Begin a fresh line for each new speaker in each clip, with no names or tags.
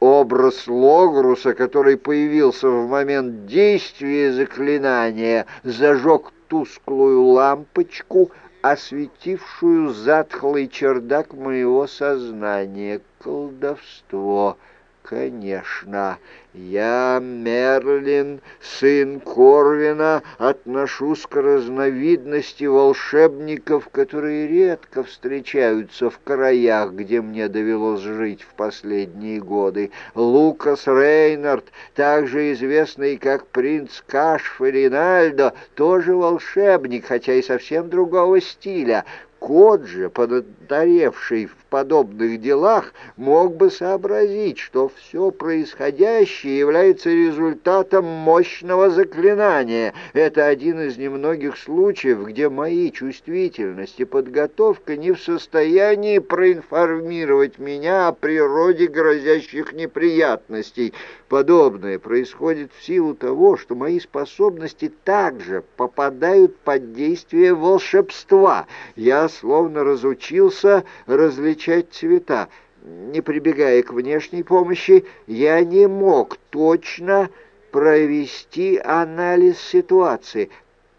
Образ Логруса, который появился в момент действия заклинания, зажег тусклую лампочку, осветившую затхлый чердак моего сознания. Колдовство — Конечно, я, Мерлин, сын Корвина, отношусь к разновидности волшебников, которые редко встречаются в краях, где мне довелось жить в последние годы. Лукас Рейнард, также известный как принц Кашф Ринальдо, тоже волшебник, хотя и совсем другого стиля. Кот же, поднаторевший подобных делах, мог бы сообразить, что все происходящее является результатом мощного заклинания. Это один из немногих случаев, где мои чувствительность и подготовка не в состоянии проинформировать меня о природе грозящих неприятностей. Подобное происходит в силу того, что мои способности также попадают под действие волшебства. Я словно разучился различать цвета. Не прибегая к внешней помощи, я не мог точно провести анализ ситуации.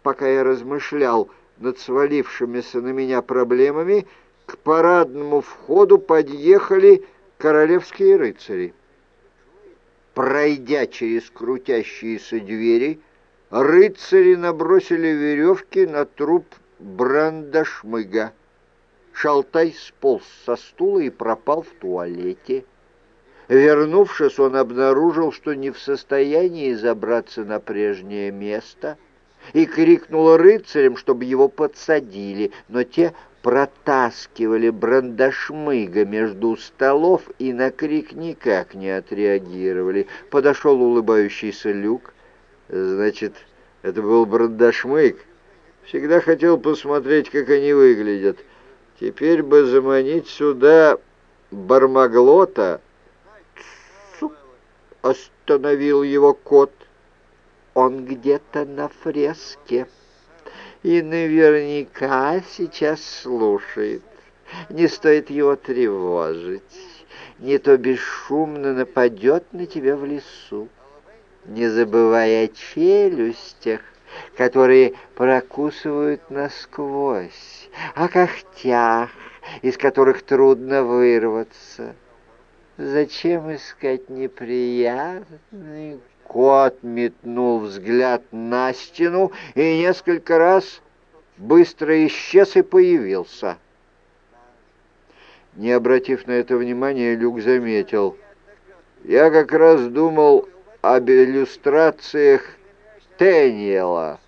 Пока я размышлял над свалившимися на меня проблемами, к парадному входу подъехали королевские рыцари. Пройдя через крутящиеся двери, рыцари набросили веревки на труп Брандашмыга. Шалтай сполз со стула и пропал в туалете. Вернувшись, он обнаружил, что не в состоянии забраться на прежнее место, и крикнул рыцарям, чтобы его подсадили, но те протаскивали брандашмыга между столов и на крик никак не отреагировали. Подошел улыбающийся люк. «Значит, это был брандашмыг?» Всегда хотел посмотреть, как они выглядят. Теперь бы заманить сюда Бармаглота. Цук! Остановил его кот. Он где-то на фреске. И наверняка сейчас слушает. Не стоит его тревожить. Не то бесшумно нападет на тебя в лесу. Не забывай о челюстях которые прокусывают насквозь, о когтях, из которых трудно вырваться. Зачем искать неприятный? Кот метнул взгляд на стену и несколько раз быстро исчез и появился. Не обратив на это внимания, Люк заметил. «Я как раз думал об иллюстрациях Тэниела.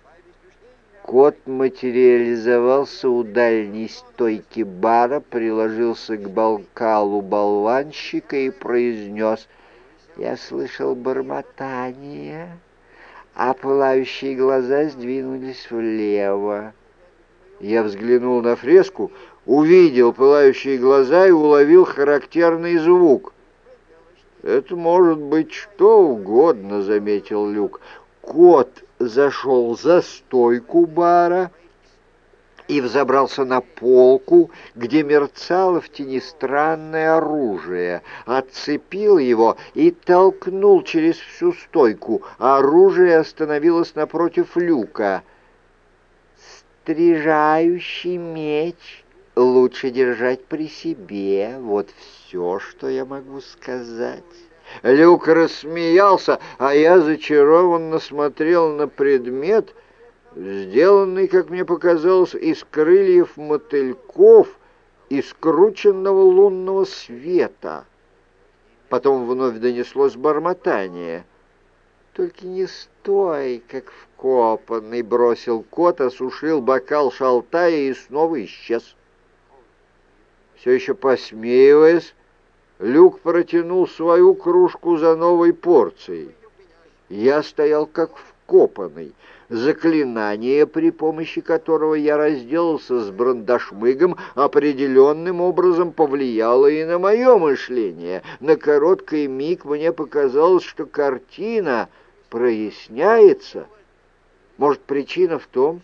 Кот материализовался у дальней стойки бара, приложился к балкалу болванщика и произнес «Я слышал бормотание», а пылающие глаза сдвинулись влево. Я взглянул на фреску, увидел пылающие глаза и уловил характерный звук. «Это может быть что угодно», — заметил Люк. Кот зашел за стойку бара и взобрался на полку, где мерцало в тени странное оружие, отцепил его и толкнул через всю стойку. Оружие остановилось напротив люка. «Стрижающий меч лучше держать при себе. Вот все, что я могу сказать». Люк рассмеялся, а я зачарованно смотрел на предмет, сделанный, как мне показалось, из крыльев мотыльков и скрученного лунного света. Потом вновь донеслось бормотание. «Только не стой, как вкопанный!» — бросил кот, осушил бокал шалтая и снова исчез. Все еще посмеиваясь, Люк протянул свою кружку за новой порцией. Я стоял как вкопанный. Заклинание, при помощи которого я разделался с брандашмыгом, определенным образом повлияло и на мое мышление. На короткий миг мне показалось, что картина проясняется. Может, причина в том,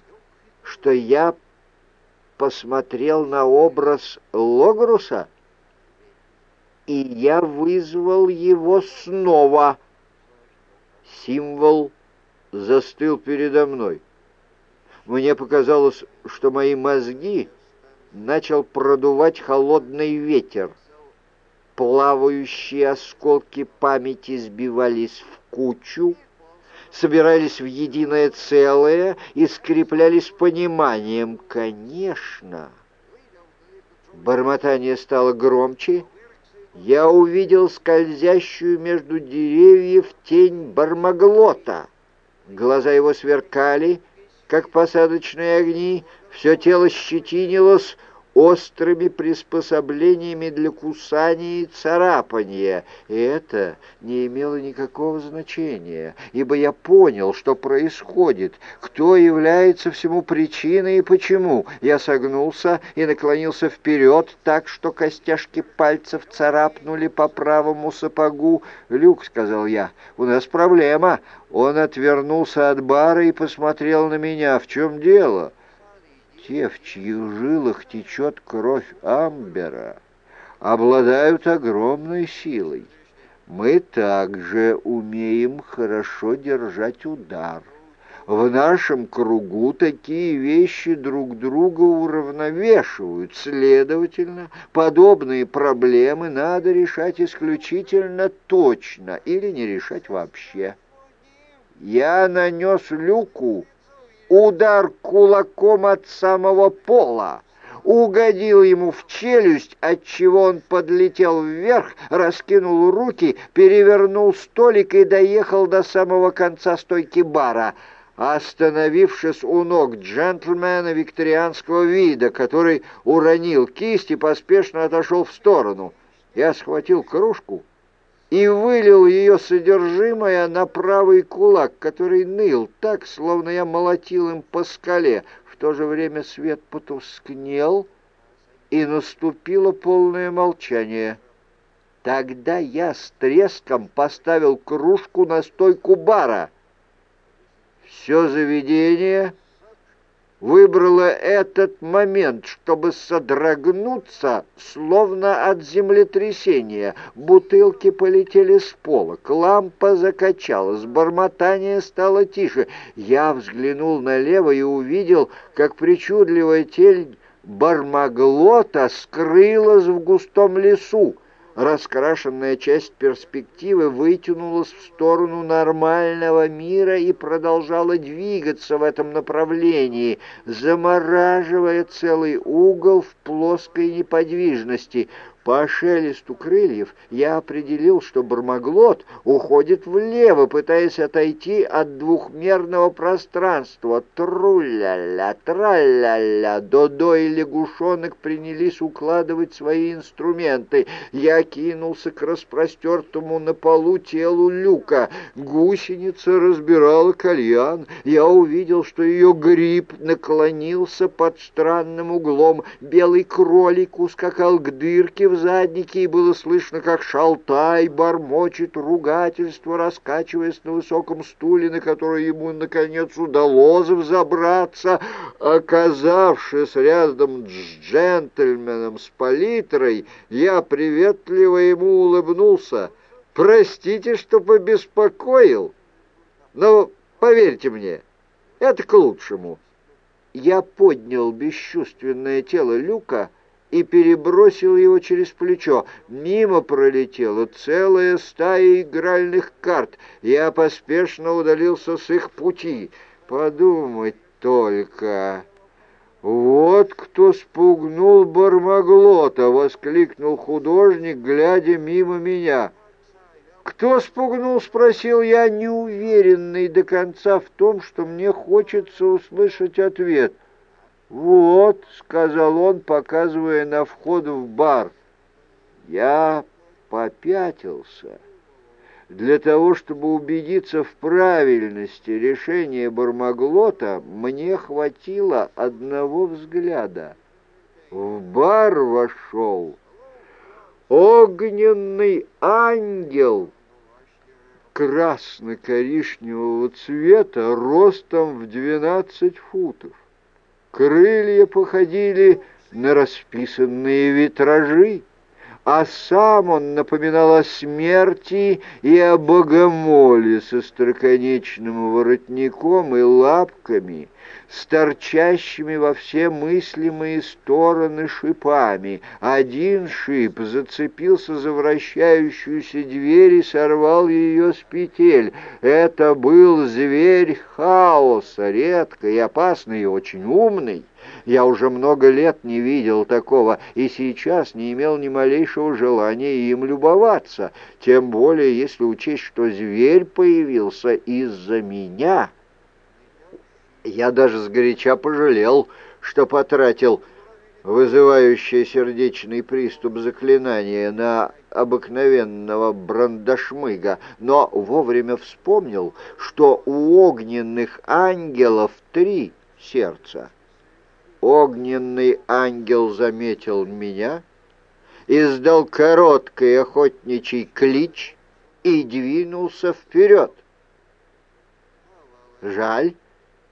что я посмотрел на образ Логруса — и я вызвал его снова. Символ застыл передо мной. Мне показалось, что мои мозги начал продувать холодный ветер. Плавающие осколки памяти сбивались в кучу, собирались в единое целое и скреплялись пониманием. Конечно, бормотание стало громче, я увидел скользящую между деревьев тень бармаглота. Глаза его сверкали, как посадочные огни, все тело щетинилось, острыми приспособлениями для кусания и царапания, и это не имело никакого значения, ибо я понял, что происходит, кто является всему причиной и почему. Я согнулся и наклонился вперед так, что костяшки пальцев царапнули по правому сапогу. «Люк», — сказал я, — «у нас проблема». Он отвернулся от бара и посмотрел на меня. «В чем дело?» Те, в чьих жилах течет кровь Амбера, обладают огромной силой. Мы также умеем хорошо держать удар. В нашем кругу такие вещи друг друга уравновешивают. Следовательно, подобные проблемы надо решать исключительно точно или не решать вообще. Я нанес люку удар кулаком от самого пола, угодил ему в челюсть, отчего он подлетел вверх, раскинул руки, перевернул столик и доехал до самого конца стойки бара, остановившись у ног джентльмена викторианского вида, который уронил кисть и поспешно отошел в сторону. Я схватил кружку и вылил ее содержимое на правый кулак, который ныл так, словно я молотил им по скале. В то же время свет потускнел, и наступило полное молчание. Тогда я с треском поставил кружку на стойку бара. Все заведение выбрала этот момент, чтобы содрогнуться, словно от землетрясения. Бутылки полетели с пола, лампа закачалась, бормотание стало тише. Я взглянул налево и увидел, как причудливая тень бармаглота скрылась в густом лесу раскрашенная часть перспективы вытянулась в сторону нормального мира и продолжала двигаться в этом направлении, замораживая целый угол в плоской неподвижности. По шелесту крыльев я определил, что Бармаглот уходит влево, пытаясь отойти от двухмерного пространства. Тру-ля-ля, тра-ля-ля, Додо и лягушонок принялись укладывать свои инструменты. Я кинулся к распростертому на полу телу люка. Гусеница разбирала кальян. Я увидел, что ее гриб наклонился под странным углом. Белый кролик ускакал к дырке в заднике, и было слышно, как шалтай бормочет ругательство, раскачиваясь на высоком стуле, на который ему, наконец, удалось взобраться. Оказавшись рядом с джентльменом с палитрой, я приветливо ему улыбнулся. «Простите, что побеспокоил, но поверьте мне, это к лучшему». Я поднял бесчувственное тело Люка, и перебросил его через плечо. Мимо пролетела целая стая игральных карт. Я поспешно удалился с их пути. Подумать только... «Вот кто спугнул Бармаглота!» — воскликнул художник, глядя мимо меня. «Кто спугнул?» — спросил я, неуверенный до конца в том, что мне хочется услышать ответ. «Вот», — сказал он, показывая на вход в бар, — «я попятился». Для того, чтобы убедиться в правильности решения Бармаглота, мне хватило одного взгляда. В бар вошел огненный ангел красно-коричневого цвета ростом в двенадцать футов. Крылья походили на расписанные витражи, а сам он напоминал о смерти и о богомоле со строконечным воротником и лапками, с торчащими во все мыслимые стороны шипами. Один шип зацепился за вращающуюся дверь и сорвал ее с петель. Это был зверь хаоса, редкий, опасный и очень умный. Я уже много лет не видел такого и сейчас не имел ни малейшего желания им любоваться, тем более если учесть, что зверь появился из-за меня. Я даже сгоряча пожалел, что потратил вызывающий сердечный приступ заклинания на обыкновенного брандашмыга, но вовремя вспомнил, что у огненных ангелов три сердца. Огненный ангел заметил меня, издал короткий охотничий клич и двинулся вперед. «Жаль,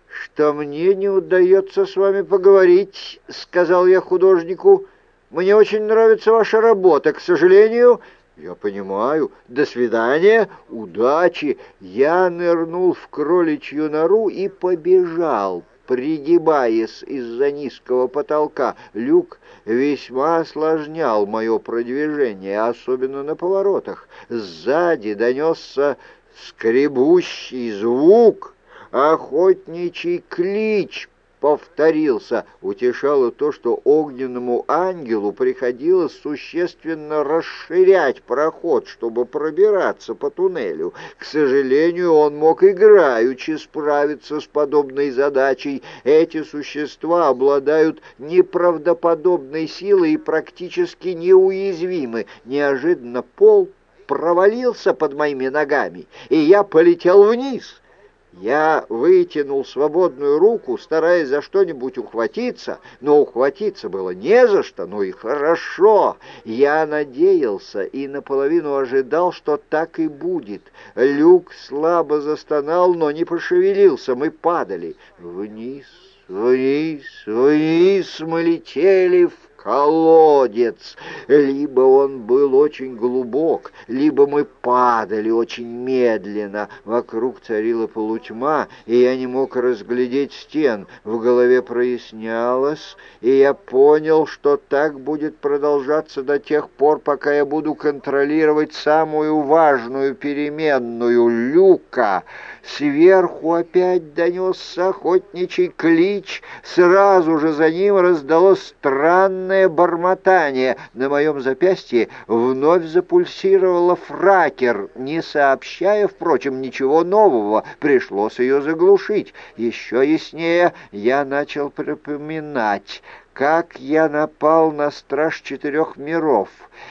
что мне не удается с вами поговорить», — сказал я художнику. «Мне очень нравится ваша работа. К сожалению...» «Я понимаю. До свидания. Удачи!» Я нырнул в кроличью нору и побежал пригибаясь из-за низкого потолка. Люк весьма осложнял мое продвижение, особенно на поворотах. Сзади донесся скребущий звук, охотничий клич повторился. Утешало то, что огненному ангелу приходилось существенно расширять проход, чтобы пробираться по туннелю. К сожалению, он мог играючи справиться с подобной задачей. Эти существа обладают неправдоподобной силой и практически неуязвимы. Неожиданно пол провалился под моими ногами, и я полетел вниз — я вытянул свободную руку, стараясь за что-нибудь ухватиться, но ухватиться было не за что, ну и хорошо. Я надеялся и наполовину ожидал, что так и будет. Люк слабо застонал, но не пошевелился, мы падали. Вниз, вниз, вниз мы летели в колодец. Либо он был очень глубок, либо мы падали очень медленно. Вокруг царила полутьма, и я не мог разглядеть стен. В голове прояснялось, и я понял, что так будет продолжаться до тех пор, пока я буду контролировать самую важную переменную люка. Сверху опять донесся охотничий клич, сразу же за ним раздалось странное странное бормотание. На моем запястье вновь запульсировала фракер, не сообщая, впрочем, ничего нового. Пришлось ее заглушить. Еще яснее я начал припоминать как я напал на страж четырех миров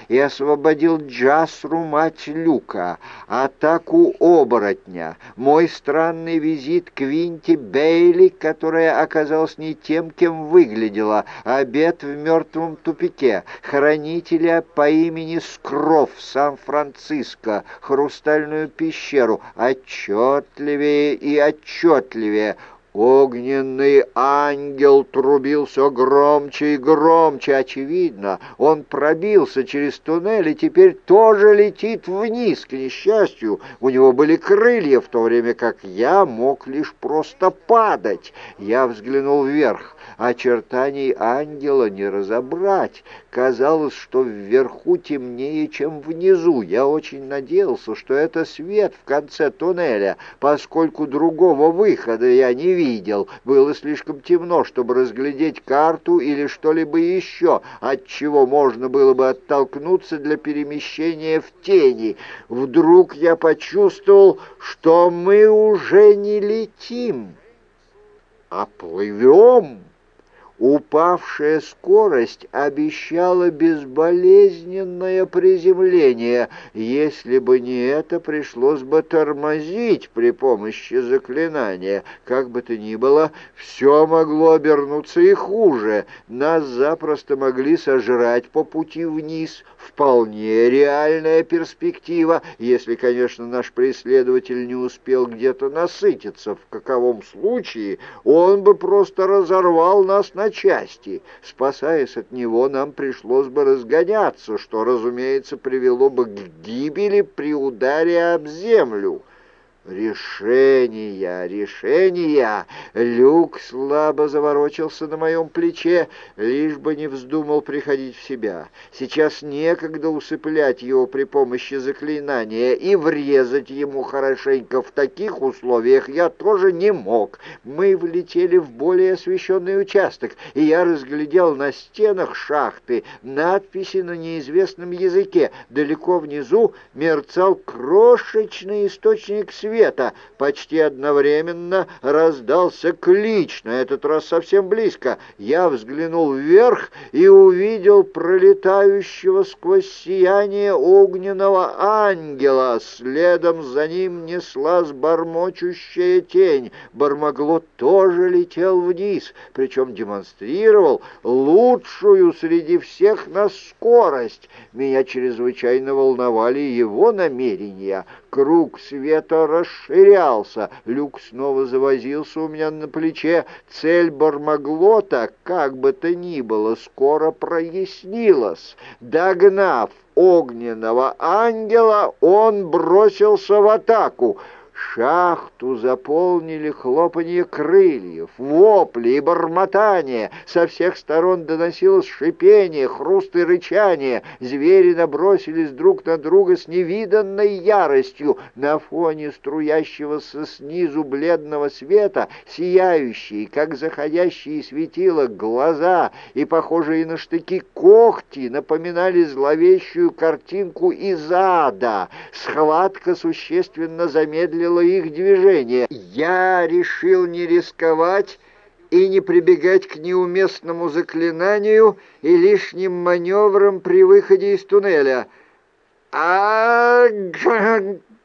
и освободил Джасру, мать Люка, атаку оборотня, мой странный визит к Винте Бейли, которая оказалась не тем, кем выглядела, обед в мертвом тупике, хранителя по имени Скров Сан-Франциско, хрустальную пещеру, отчетливее и отчетливее — Огненный ангел трубил все громче и громче. Очевидно, он пробился через туннель и теперь тоже летит вниз. К несчастью, у него были крылья, в то время как я мог лишь просто падать. Я взглянул вверх. Очертаний ангела не разобрать. Казалось, что вверху темнее, чем внизу. Я очень надеялся, что это свет в конце туннеля, поскольку другого выхода я не видел. Было слишком темно, чтобы разглядеть карту или что-либо еще, от чего можно было бы оттолкнуться для перемещения в тени. Вдруг я почувствовал, что мы уже не летим, а плывем. Упавшая скорость обещала безболезненное приземление. Если бы не это, пришлось бы тормозить при помощи заклинания. Как бы то ни было, все могло обернуться и хуже. Нас запросто могли сожрать по пути вниз. Вполне реальная перспектива, если, конечно, наш преследователь не успел где-то насытиться. В каковом случае он бы просто разорвал нас на на части. Спасаясь от него, нам пришлось бы разгоняться, что, разумеется, привело бы к гибели при ударе об землю. «Решения, решения!» Люк слабо заворочился на моем плече, лишь бы не вздумал приходить в себя. Сейчас некогда усыплять его при помощи заклинания, и врезать ему хорошенько в таких условиях я тоже не мог. Мы влетели в более освещенный участок, и я разглядел на стенах шахты надписи на неизвестном языке. Далеко внизу мерцал крошечный источник света, света. Почти одновременно раздался клич, на этот раз совсем близко. Я взглянул вверх и увидел пролетающего сквозь сияние огненного ангела. Следом за ним неслась бормочущая тень. Бармаглот тоже летел вниз, причем демонстрировал лучшую среди всех на скорость. Меня чрезвычайно волновали его намерения. Круг света расширялся. Люк снова завозился у меня на плече. Цель Бармаглота, как бы то ни было, скоро прояснилась. Догнав огненного ангела, он бросился в атаку — Шахту заполнили хлопанье крыльев, вопли и бормотание. Со всех сторон доносилось шипение, хруст и рычание. Звери набросились друг на друга с невиданной яростью. На фоне струящегося снизу бледного света, сияющие, как заходящие светила, глаза и похожие на штыки когти напоминали зловещую картинку из ада. Схватка существенно замедлила замедлило их движение. Я решил не рисковать и не прибегать к неуместному заклинанию и лишним маневрам при выходе из туннеля. а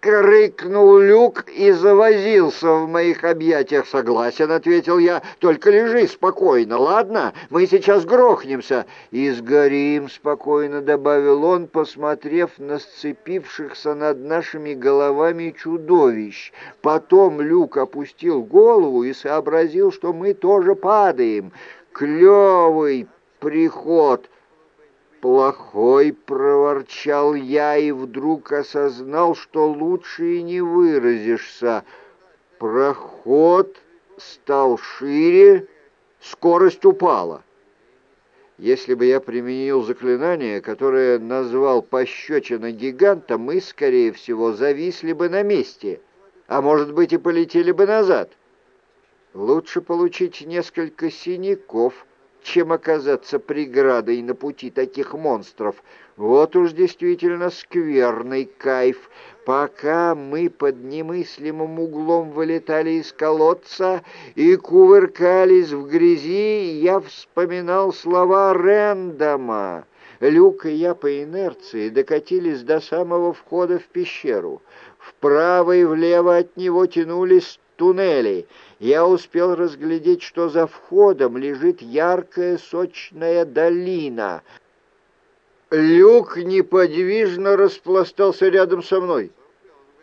крикнул Люк и завозился в моих объятиях. «Согласен», — ответил я, — «только лежи спокойно, ладно? Мы сейчас грохнемся». «И сгорим спокойно», — добавил он, посмотрев на сцепившихся над нашими головами чудовищ. Потом Люк опустил голову и сообразил, что мы тоже падаем. «Клевый приход!» «Плохой!» — проворчал я и вдруг осознал, что лучше и не выразишься. Проход стал шире, скорость упала. Если бы я применил заклинание, которое назвал пощечина гиганта, мы, скорее всего, зависли бы на месте, а, может быть, и полетели бы назад. Лучше получить несколько синяков — чем оказаться преградой на пути таких монстров. Вот уж действительно скверный кайф. Пока мы под немыслимым углом вылетали из колодца и кувыркались в грязи, я вспоминал слова Рэндома. Люк и я по инерции докатились до самого входа в пещеру. Вправо и влево от него тянулись туннели. Я успел разглядеть, что за входом лежит яркая сочная долина. Люк неподвижно распластался рядом со мной.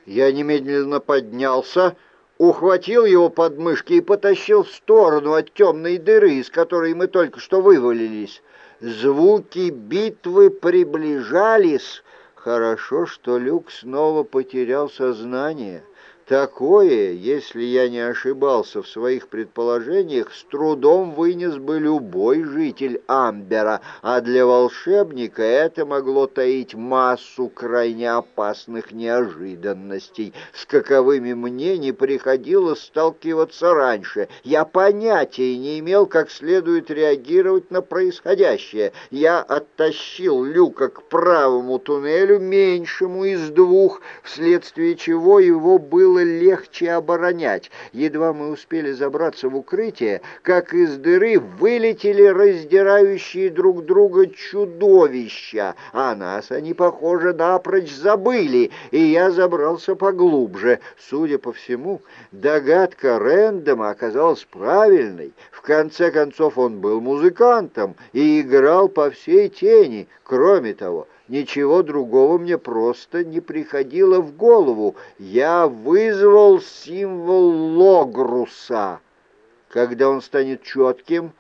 Я немедленно поднялся, ухватил его подмышки и потащил в сторону от темной дыры, из которой мы только что вывалились. Звуки битвы приближались. Хорошо, что Люк снова потерял сознание. Такое, если я не ошибался в своих предположениях, с трудом вынес бы любой житель Амбера, а для волшебника это могло таить массу крайне опасных неожиданностей, с каковыми мне не приходилось сталкиваться раньше. Я понятия не имел, как следует реагировать на происходящее. Я оттащил люка к правому туннелю, меньшему из двух, вследствие чего его было было легче оборонять. Едва мы успели забраться в укрытие, как из дыры вылетели раздирающие друг друга чудовища, а нас они, похоже, напрочь забыли, и я забрался поглубже. Судя по всему, догадка Рэндома оказалась правильной. В конце концов, он был музыкантом и играл по всей тени. Кроме того, Ничего другого мне просто не приходило в голову. Я вызвал символ Логруса. Когда он станет четким,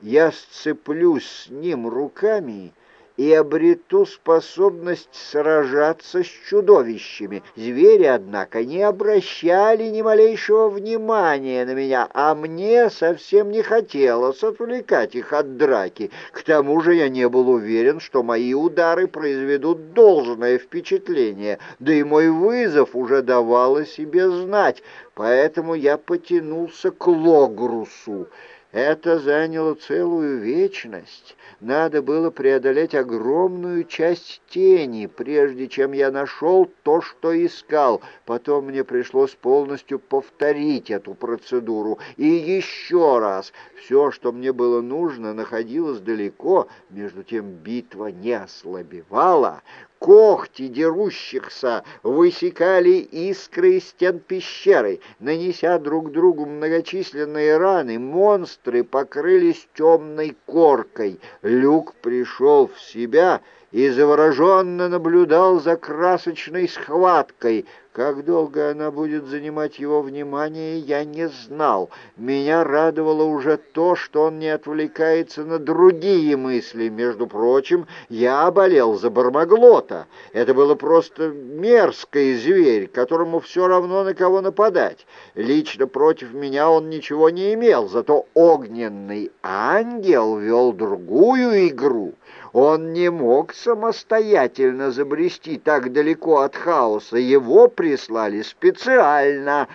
я сцеплюсь с ним руками и обрету способность сражаться с чудовищами. Звери, однако, не обращали ни малейшего внимания на меня, а мне совсем не хотелось отвлекать их от драки. К тому же я не был уверен, что мои удары произведут должное впечатление, да и мой вызов уже давал о себе знать, поэтому я потянулся к Логрусу. Это заняло целую вечность. Надо было преодолеть огромную часть тени, прежде чем я нашел то, что искал. Потом мне пришлось полностью повторить эту процедуру. И еще раз. Все, что мне было нужно, находилось далеко. Между тем битва не ослабевала. Когти дерущихся высекали искры из стен пещеры. Нанеся друг другу многочисленные раны, монстры покрылись темной коркой. Люк пришел в себя и завороженно наблюдал за красочной схваткой. Как долго она будет занимать его внимание, я не знал. Меня радовало уже то, что он не отвлекается на другие мысли. Между прочим, я болел за Бармаглота. Это было просто мерзкий зверь, которому все равно на кого нападать. Лично против меня он ничего не имел, зато огненный ангел вел другую игру. Он не мог самостоятельно забрести так далеко от хаоса. Его прислали специально.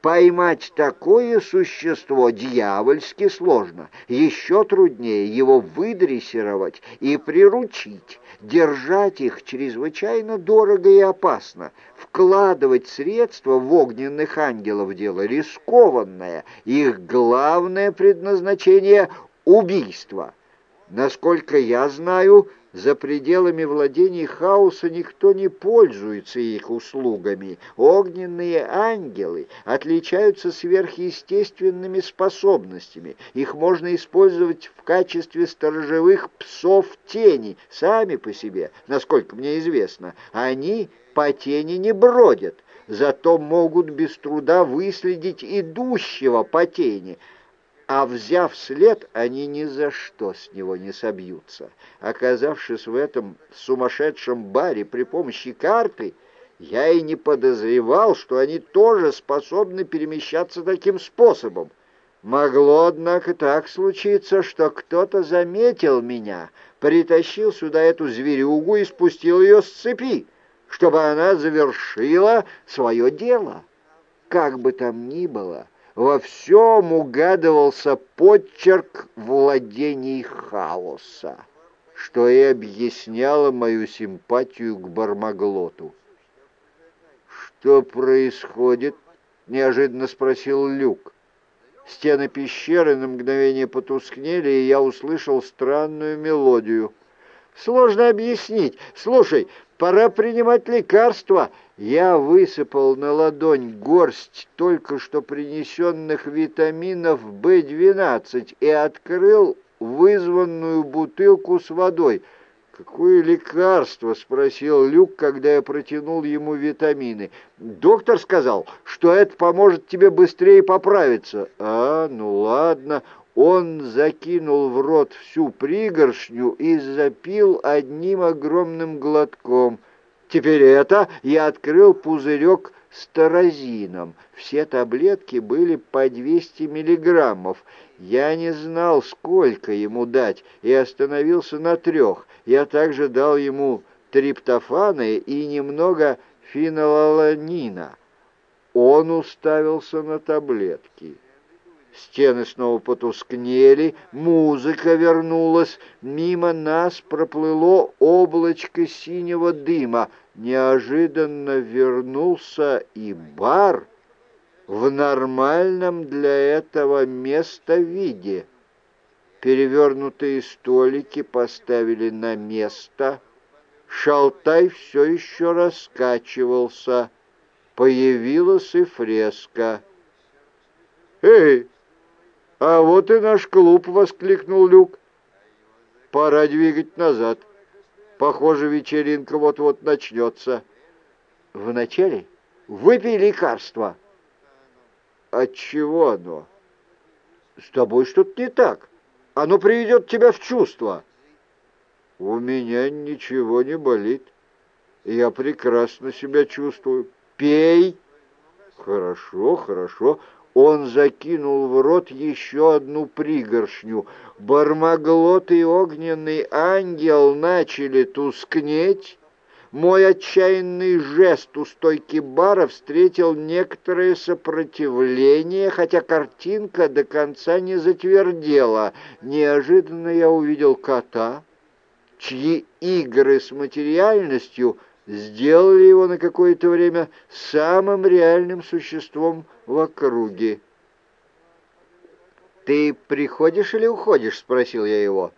Поймать такое существо дьявольски сложно. Еще труднее его выдрессировать и приручить. Держать их чрезвычайно дорого и опасно. Вкладывать средства в огненных ангелов дело рискованное. Их главное предназначение — убийство. Насколько я знаю, за пределами владений хаоса никто не пользуется их услугами. Огненные ангелы отличаются сверхъестественными способностями. Их можно использовать в качестве сторожевых псов тени, сами по себе, насколько мне известно. Они по тени не бродят, зато могут без труда выследить идущего по тени — а взяв след, они ни за что с него не собьются. Оказавшись в этом сумасшедшем баре при помощи карты, я и не подозревал, что они тоже способны перемещаться таким способом. Могло, однако, так случиться, что кто-то заметил меня, притащил сюда эту зверюгу и спустил ее с цепи, чтобы она завершила свое дело. Как бы там ни было, во всем угадывался подчерк владений хаоса, что и объясняло мою симпатию к Бармаглоту. «Что происходит?» — неожиданно спросил Люк. Стены пещеры на мгновение потускнели, и я услышал странную мелодию. «Сложно объяснить. Слушай, пора принимать лекарства. Я высыпал на ладонь горсть только что принесенных витаминов В-12 и открыл вызванную бутылку с водой. «Какое лекарство?» — спросил Люк, когда я протянул ему витамины. «Доктор сказал, что это поможет тебе быстрее поправиться». «А, ну ладно». Он закинул в рот всю пригоршню и запил одним огромным глотком — Теперь это я открыл пузырек с таразином. Все таблетки были по 200 миллиграммов. Я не знал, сколько ему дать, и остановился на трех. Я также дал ему триптофана и немного фенолаланина. Он уставился на таблетки. Стены снова потускнели, музыка вернулась, мимо нас проплыло облачко синего дыма. Неожиданно вернулся и бар в нормальном для этого места виде. Перевернутые столики поставили на место. Шалтай все еще раскачивался. Появилась и фреска. «Эй!» «А вот и наш клуб!» — воскликнул Люк. «Пора двигать назад. Похоже, вечеринка вот-вот начнется». «Вначале выпей лекарство». «От чего оно?» «С тобой что-то не так. Оно приведет тебя в чувство». «У меня ничего не болит. Я прекрасно себя чувствую. Пей!» «Хорошо, хорошо». Он закинул в рот еще одну пригоршню. Бармаглот и огненный ангел начали тускнеть. Мой отчаянный жест у стойки бара встретил некоторое сопротивление, хотя картинка до конца не затвердела. Неожиданно я увидел кота, чьи игры с материальностью сделали его на какое-то время самым реальным существом в округе. «Ты приходишь или уходишь?» — спросил я его.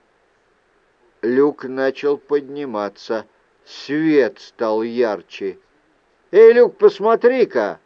Люк начал подниматься. Свет стал ярче. «Эй, Люк, посмотри-ка!»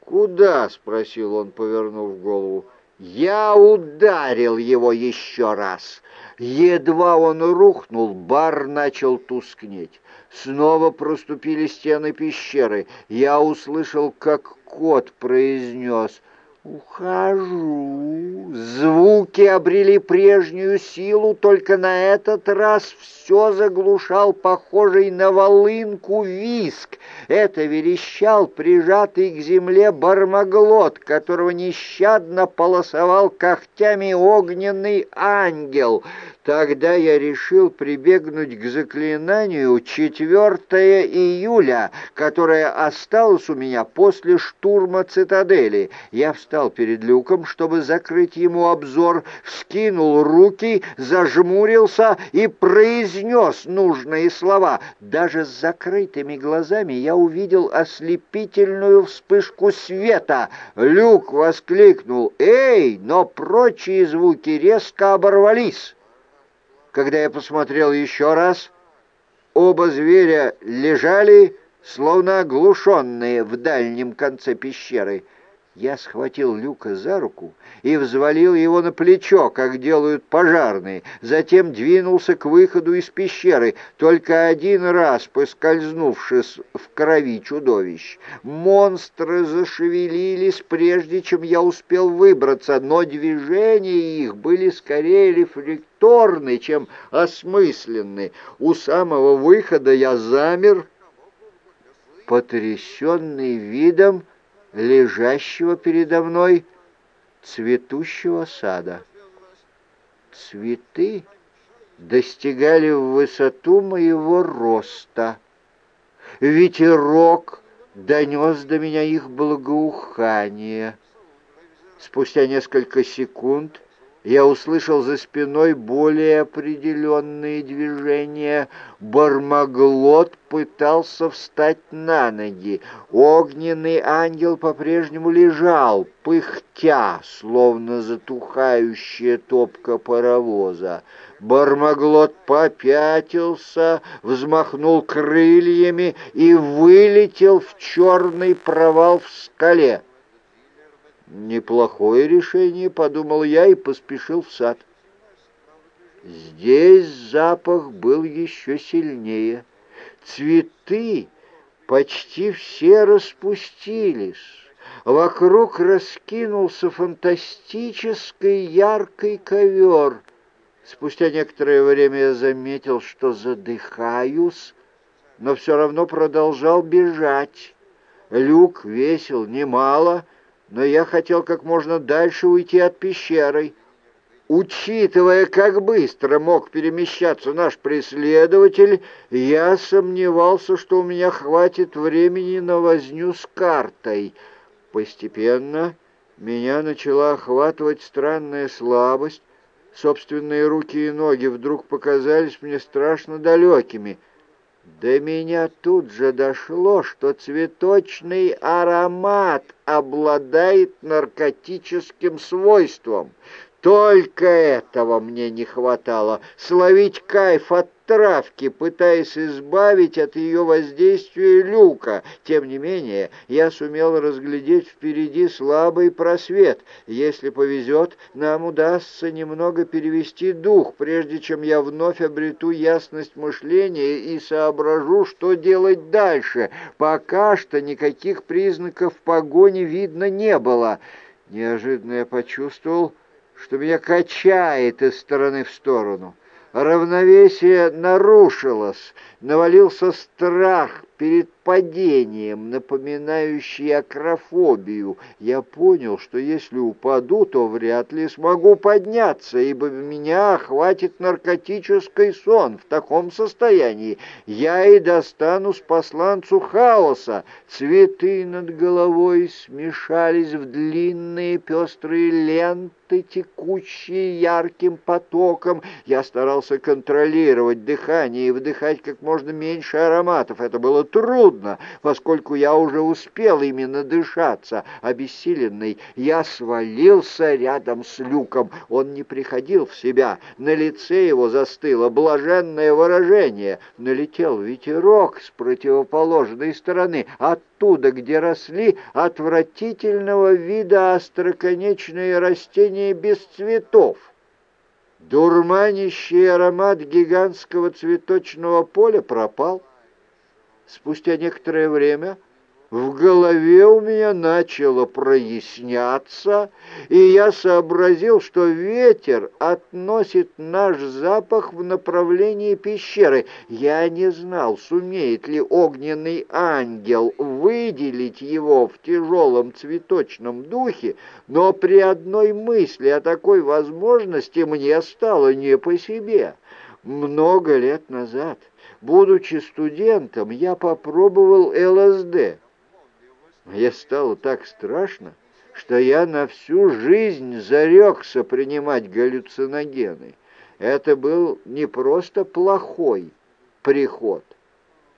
«Куда?» — спросил он, повернув голову. Я ударил его еще раз. Едва он рухнул, бар начал тускнеть. Снова проступили стены пещеры. Я услышал, как кот произнес «Ухожу». Звуки обрели прежнюю силу, только на этот раз все заглушал похожий на волынку виск. Это верещал прижатый к земле бармаглот, которого нещадно полосовал когтями огненный ангел. Тогда я решил прибегнуть к заклинанию 4 июля, которое осталось у меня после штурма цитадели. Я встал перед люком, чтобы закрыть ему обзор, вскинул руки, зажмурился и произнес нужные слова. Даже с закрытыми глазами я увидел ослепительную вспышку света. Люк воскликнул «Эй!», но прочие звуки резко оборвались. Когда я посмотрел еще раз, оба зверя лежали, словно оглушенные в дальнем конце пещеры — я схватил Люка за руку и взвалил его на плечо, как делают пожарные, затем двинулся к выходу из пещеры, только один раз поскользнувшись в крови чудовищ. Монстры зашевелились, прежде чем я успел выбраться, но движения их были скорее рефлекторны, чем осмысленны. У самого выхода я замер, потрясенный видом, лежащего передо мной цветущего сада. Цветы достигали в высоту моего роста. Ветерок донес до меня их благоухание. Спустя несколько секунд я услышал за спиной более определенные движения. Бармаглот пытался встать на ноги. Огненный ангел по-прежнему лежал, пыхтя, словно затухающая топка паровоза. Бармаглот попятился, взмахнул крыльями и вылетел в черный провал в скале. Неплохое решение, подумал я и поспешил в сад. Здесь запах был еще сильнее. Цветы почти все распустились. Вокруг раскинулся фантастический яркий ковер. Спустя некоторое время я заметил, что задыхаюсь, но все равно продолжал бежать. Люк весил немало — но я хотел как можно дальше уйти от пещеры. Учитывая, как быстро мог перемещаться наш преследователь, я сомневался, что у меня хватит времени на возню с картой. Постепенно меня начала охватывать странная слабость. Собственные руки и ноги вдруг показались мне страшно далекими — до меня тут же дошло, что цветочный аромат обладает наркотическим свойством. Только этого мне не хватало — словить кайф от травки, пытаясь избавить от ее воздействия люка. Тем не менее, я сумел разглядеть впереди слабый просвет. Если повезет, нам удастся немного перевести дух, прежде чем я вновь обрету ясность мышления и соображу, что делать дальше. Пока что никаких признаков погони видно не было. Неожиданно я почувствовал, что меня качает из стороны в сторону. Равновесие нарушилось, навалился страх перед падением, напоминающий акрофобию. Я понял, что если упаду, то вряд ли смогу подняться, ибо меня охватит наркотический сон. В таком состоянии я и достану с посланцу хаоса. Цветы над головой смешались в длинные пестрые ленты, текущие ярким потоком. Я старался контролировать дыхание и вдыхать как можно меньше ароматов. Это было трудно, поскольку я уже успел именно дышаться. Обессиленный, я свалился рядом с люком. Он не приходил в себя. На лице его застыло блаженное выражение. Налетел ветерок с противоположной стороны, оттуда, где росли отвратительного вида остроконечные растения без цветов. Дурманящий аромат гигантского цветочного поля пропал. Спустя некоторое время в голове у меня начало проясняться, и я сообразил, что ветер относит наш запах в направлении пещеры. Я не знал, сумеет ли огненный ангел выделить его в тяжелом цветочном духе, но при одной мысли о такой возможности мне стало не по себе. Много лет назад Будучи студентом, я попробовал ЛСД. Мне стало так страшно, что я на всю жизнь зарекся принимать галлюциногены. Это был не просто плохой приход.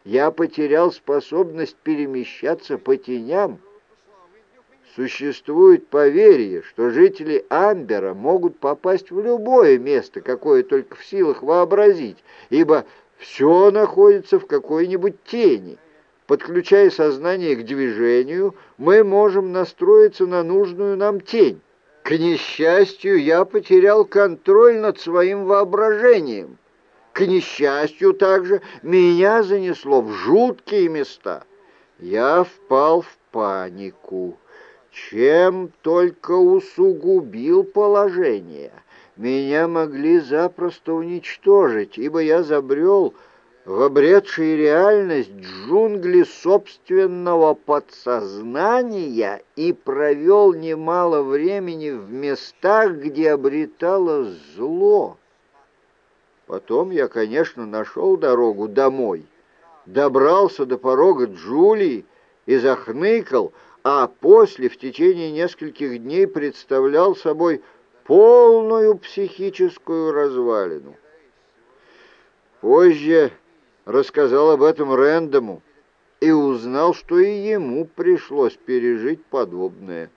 Я потерял способность перемещаться по теням. Существует поверье, что жители Амбера могут попасть в любое место, какое только в силах вообразить, ибо все находится в какой-нибудь тени. Подключая сознание к движению, мы можем настроиться на нужную нам тень. К несчастью, я потерял контроль над своим воображением. К несчастью также меня занесло в жуткие места. Я впал в панику, чем только усугубил положение — меня могли запросто уничтожить, ибо я забрел в обретшие реальность джунгли собственного подсознания и провел немало времени в местах, где обретало зло. Потом я, конечно, нашел дорогу домой, добрался до порога Джулии и захныкал, а после в течение нескольких дней представлял собой полную психическую развалину. Позже рассказал об этом Рэндому и узнал, что и ему пришлось пережить подобное.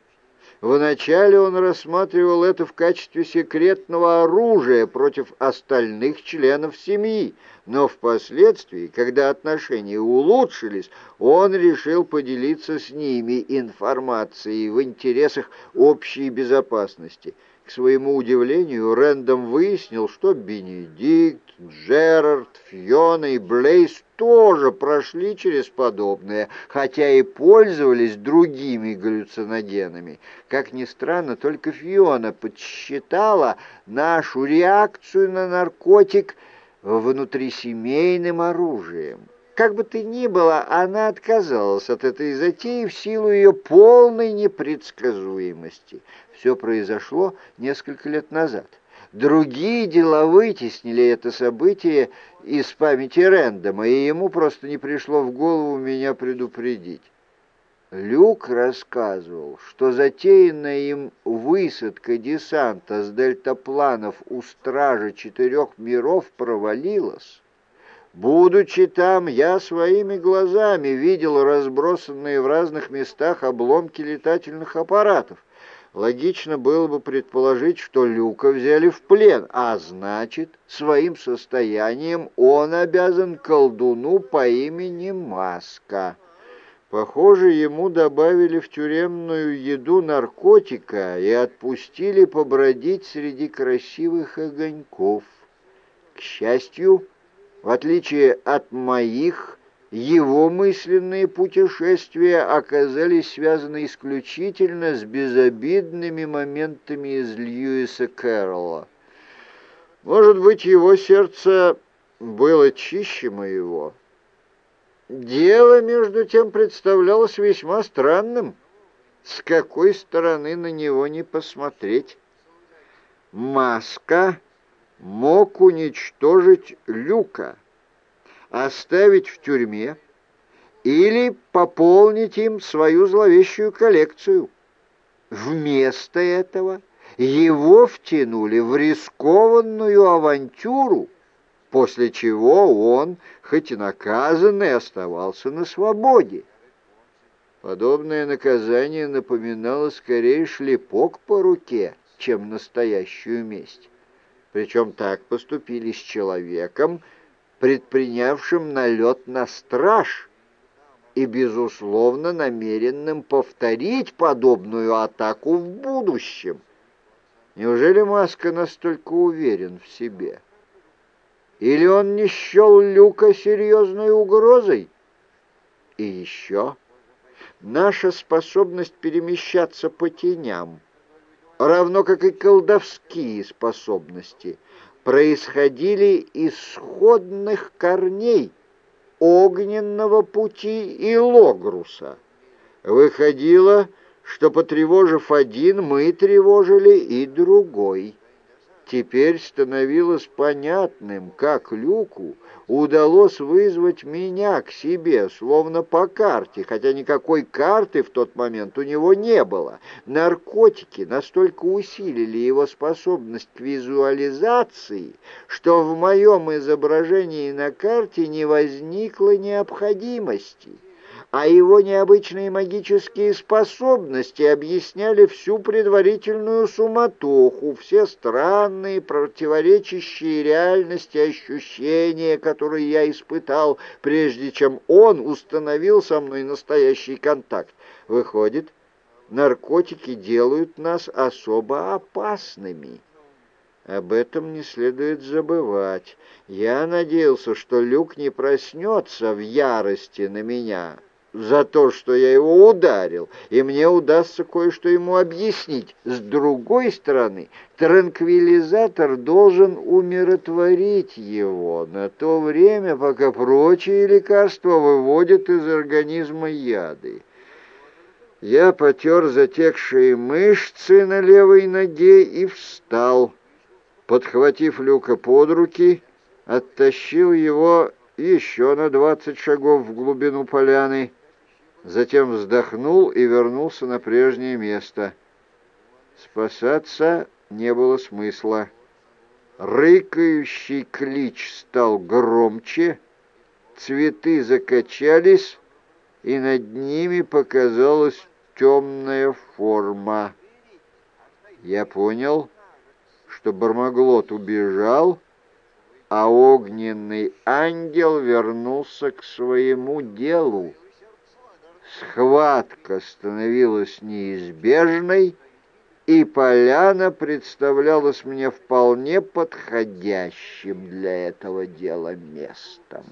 Вначале он рассматривал это в качестве секретного оружия против остальных членов семьи, но впоследствии, когда отношения улучшились, он решил поделиться с ними информацией в интересах общей безопасности – к своему удивлению, Рэндом выяснил, что Бенедикт, Джерард, Фиона и Блейз тоже прошли через подобное, хотя и пользовались другими галлюциногенами. Как ни странно, только Фиона подсчитала нашу реакцию на наркотик внутрисемейным оружием. Как бы то ни было, она отказалась от этой затеи в силу ее полной непредсказуемости. Все произошло несколько лет назад. Другие дела вытеснили это событие из памяти Рэндома, и ему просто не пришло в голову меня предупредить. Люк рассказывал, что затеянная им высадка десанта с дельтапланов у стражи четырех миров провалилась. Будучи там, я своими глазами видел разбросанные в разных местах обломки летательных аппаратов. Логично было бы предположить, что Люка взяли в плен, а значит, своим состоянием он обязан колдуну по имени Маска. Похоже, ему добавили в тюремную еду наркотика и отпустили побродить среди красивых огоньков. К счастью, в отличие от моих, его мысленные путешествия оказались связаны исключительно с безобидными моментами из Льюиса Кэрролла. Может быть, его сердце было чище моего. Дело, между тем, представлялось весьма странным. С какой стороны на него не посмотреть? Маска мог уничтожить Люка оставить в тюрьме или пополнить им свою зловещую коллекцию. Вместо этого его втянули в рискованную авантюру, после чего он, хоть и наказанный, оставался на свободе. Подобное наказание напоминало скорее шлепок по руке, чем настоящую месть. Причем так поступили с человеком, предпринявшим налет на страж и, безусловно, намеренным повторить подобную атаку в будущем. Неужели Маска настолько уверен в себе? Или он не счел Люка серьезной угрозой? И еще наша способность перемещаться по теням, равно как и колдовские способности — происходили из корней огненного пути и логруса. Выходило, что, потревожив один, мы тревожили и другой. Теперь становилось понятным, как Люку удалось вызвать меня к себе, словно по карте, хотя никакой карты в тот момент у него не было. Наркотики настолько усилили его способность к визуализации, что в моем изображении на карте не возникло необходимости а его необычные магические способности объясняли всю предварительную суматоху, все странные, противоречащие реальности ощущения, которые я испытал, прежде чем он установил со мной настоящий контакт. Выходит, наркотики делают нас особо опасными. Об этом не следует забывать. Я надеялся, что Люк не проснется в ярости на меня, за то, что я его ударил, и мне удастся кое-что ему объяснить. С другой стороны, транквилизатор должен умиротворить его на то время, пока прочие лекарства выводят из организма яды. Я потер затекшие мышцы на левой ноге и встал. Подхватив Люка под руки, оттащил его еще на двадцать шагов в глубину поляны, затем вздохнул и вернулся на прежнее место. Спасаться не было смысла. Рыкающий клич стал громче, цветы закачались, и над ними показалась темная форма. Я понял, что Бармаглот убежал, а огненный ангел вернулся к своему делу. Схватка становилась неизбежной, и поляна представлялась мне вполне подходящим для этого дела местом.